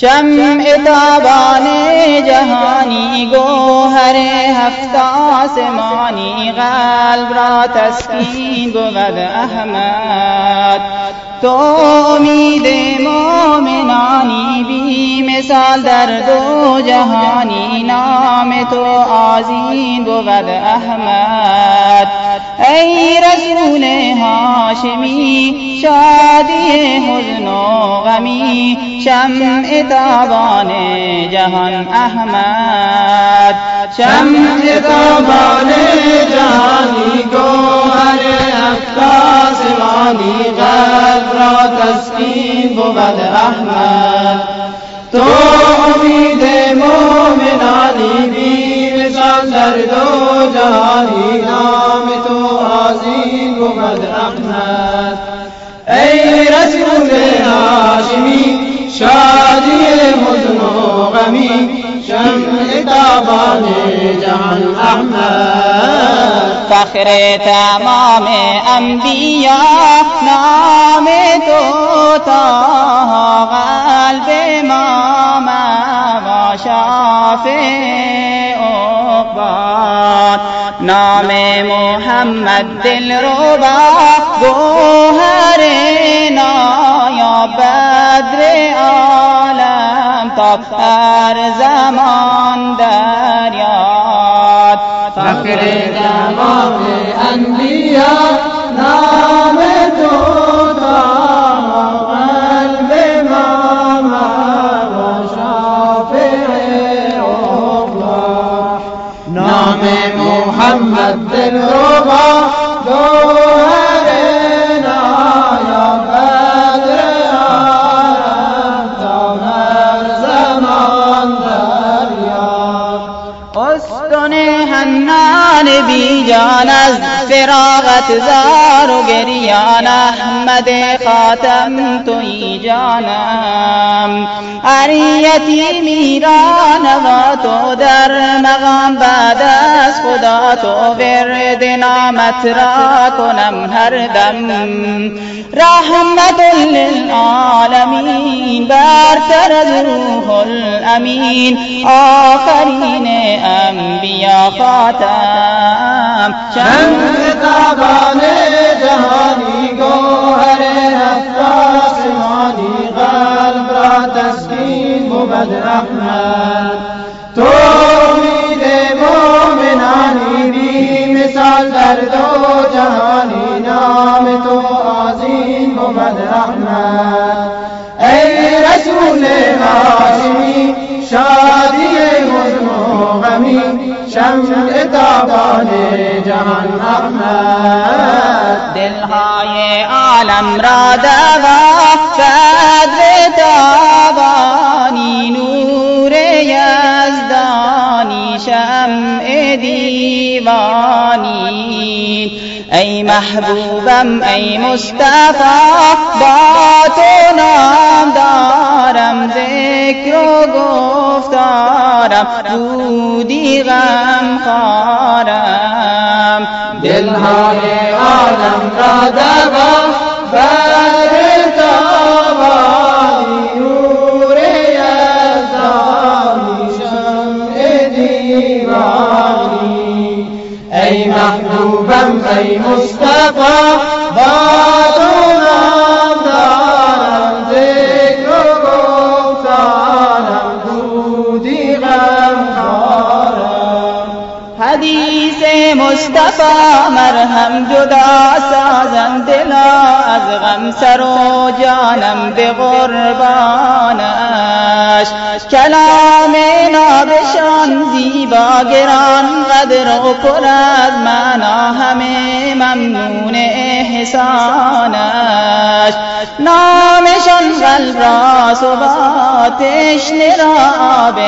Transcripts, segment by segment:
شمع تابان جهانی گوهر هفت آسمانی قلب را تسکین بود احمد. تو امید مؤمنانی بی مثال در دو جهانی نام تو آزین بود احمد. ای رسول هاشمی شادی حزن و غمی شمع تابان جهان احمد. شمع تابان جهانی گوهر افتا سوانی قلب را تسکین بود احمد. تو امید مومنانی بی مثال در دو جهانی تابان جهان احمد. فخر تمام انبیا نام تو تا قلب ما و شافع عقبان نام محمد دل ربا گوهر نایا بدر عالم تا هر زمان در یاد فخر تمام انبیا بی جان از فراغت زار و گریان احمد خاتم توی جانم هر یتیمی را نوا تو در مقام بعد از خدا تو ورد نامت را کنم هر دم. رحمت للعالمین برتر از روح الامین آخرین انبیا خاتم. شمع تابان جهانی گوهر هفت آسمانی قلب را تسکین بود احمد تو امید مومنانی بی مثال در دو جهانی نام تو عظیم بود شمع تابان جهان احمد. دلهای عالم را دوا صدر تابانی نور یزدانی شمع دیوانی ای محبوبم ای مصطفی با تو نام دارم ذکر و گفتارم بودی غم خارم دلهای عالم را دوا بر تابانی محبوبم ای مصطفی با تو نام دارم ذکر و گفتارم بودی غم خارم حدیث مصطفی مرهم جدا سازم دلا از غم سر و جانم به قربانش کلام نابشان زیبا گران قدر و پر از معنا همه ممنون احسانش نامشان قلب را ثبات تشنه را آب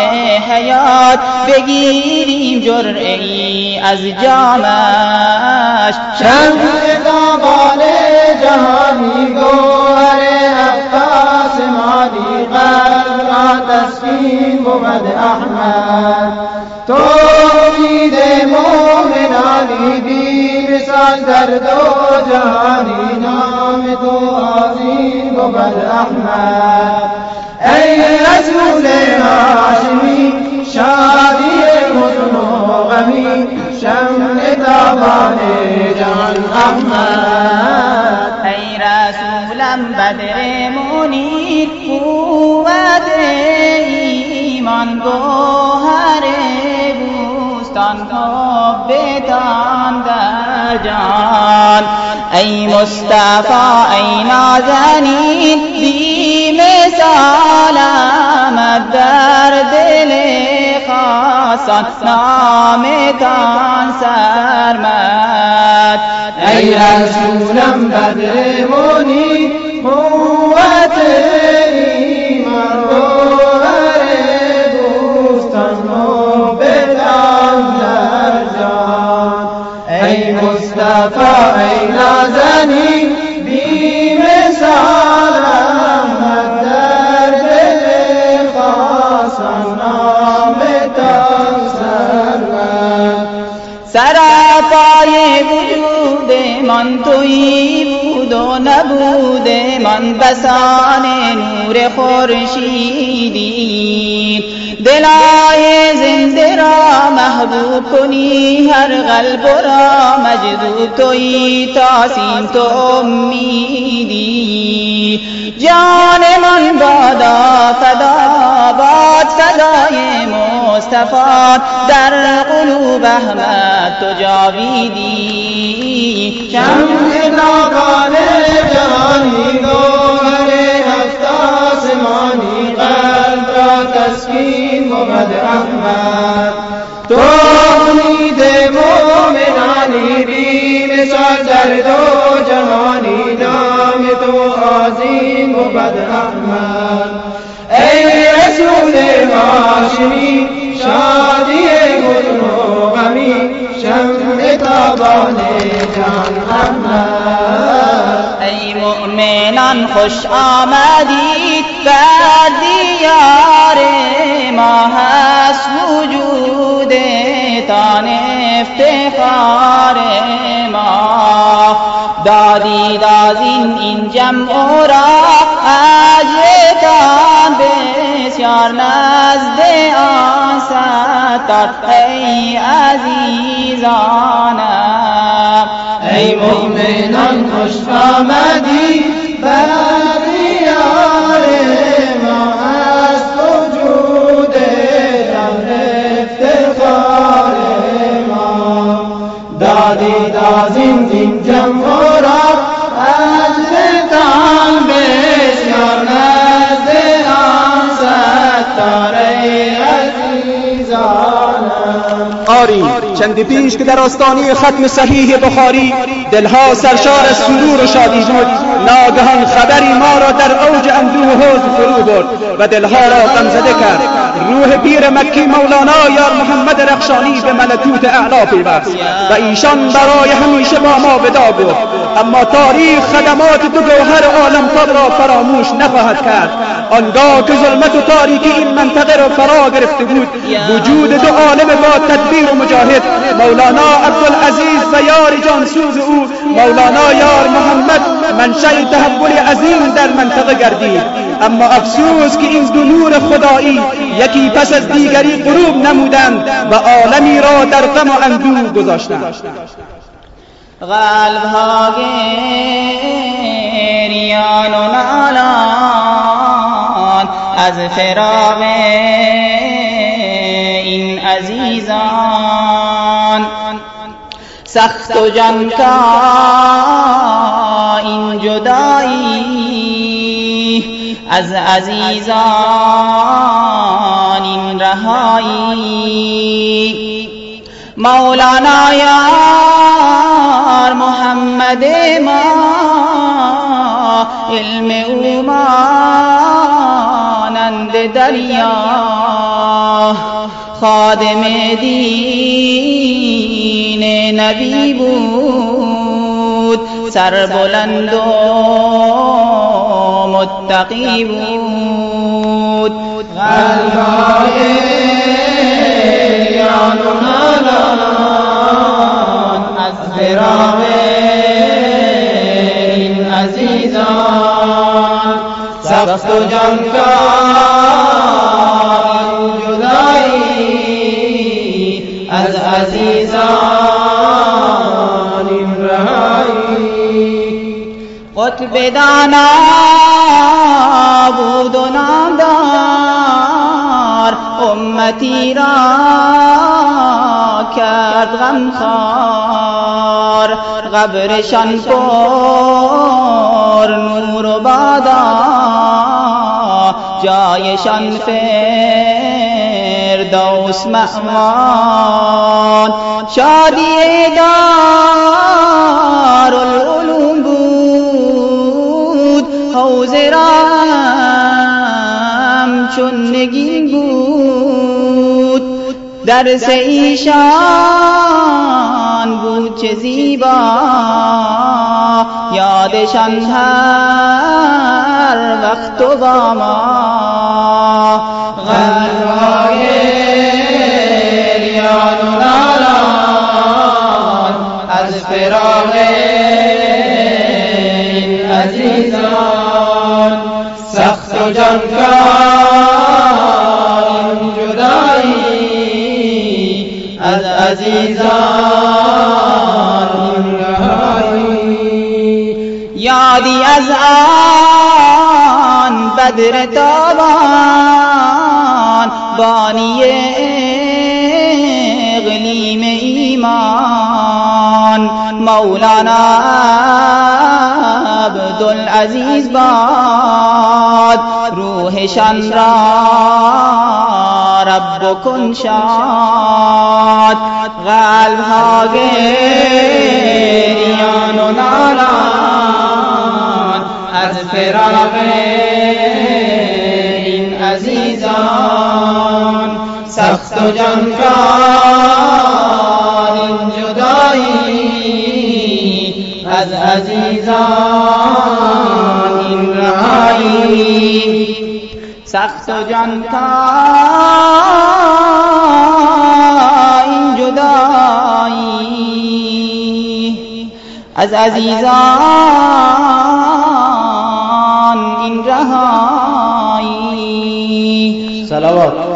حیات بگیریم جرعه ای از جامش شمع تابان جهانی گوهر افتا سمانی قلب تسکین بود احمد. تو امید مومنانی بی مثال در دو جهانی. نام تو عظیم بود احمد. ای رسول هاشمی شادی حزن و غمی شمع تابان جان احمد. ای رسولم بدر منیر قوت ایمان گوهر بوستان حبتان در جان ای مصطفی ای نازنین بی مثالم در دل خاصان. نامتان سرمد. ای رسولم بدر منی قوت من بسان نور خورشیدی. را محبوب کنی هر قلب را مجذوب تویی تاسیم تو امیدی. جان من بادا فدا باد فدای مصطفی در قلوب احمد تو جاویدی. شمع تابان جهانی تابان جان ای مؤمنان خوش آمدید بر دیار ما هست وجود تان افتخار ما. دادید از این این جمع را اجرتان بسیار نزد آن. ستار ای عزیزانم ای مؤمنان خوش آمدی. ما هست وجود در افتخار ما. دادید از این دین آری چندی پیش که در آستانه ختم صحیح بخاری دلها سرشار از سرور و شادی بود. ناگهان خبری ما را در اوج اندوه و فرو برد و دلها را غمزده کرد. روح پیر مکی مولانا یار محمد رخشانی به ملکوت اعلا پیوست. و ایشان برای همیشه با ما ودا گفت. اما تاریخ خدمات دو گوهر عالم را فراموش نخواهد کرد. آنگاه که ظلمت و تاریکی این منطقه را فرا گرفته بود وجود دو عالم با تدبیر و مجاهد مولانا عبدالعزیز و یار جانسوز او مولانا یار محمد منشأ تحول عظیم در منطقه گردید. اما افسوس که این دو نور خدایی یکی پس از دیگری غروب نمودند و عالمی را در غم و اندوه گذاشتند. قلب ها گریان و نالان از فراق این عزیزان. سخت و این جدایی از عزیزان. این رهایی. مولانا یار محمد ما علم او مانند دریا. خادم دین نبی بود سر بلند و متقی بود. قلبهای یان و نالان از این عزیزان. سخت و جانکار جدایی از عزیزان این رهایی. قطب دانا بود و نامدار امتی را کرد غمخوار. قبرشان پر نور و بادا جایشان فردوس مهمان شادی دار نگین بود. درس ایشان بود چه زیبا. یادشان هر وقت و با ما. قلبهای ریان و از فراغ عزیزان. سخت و جانکار عزیزان یادی از آن بدر تابان بانی اقلیم ایمان. مولانا عبدالعزیز باد روحشان را رب کن شاد. قلب ها گریان و نالان. از فراق این عزیزان. سخت و جانکار این جدایی از عزیزان. این رهایی سخت و جان تا این جدایی. از عزیزان این رهایی. صلوات.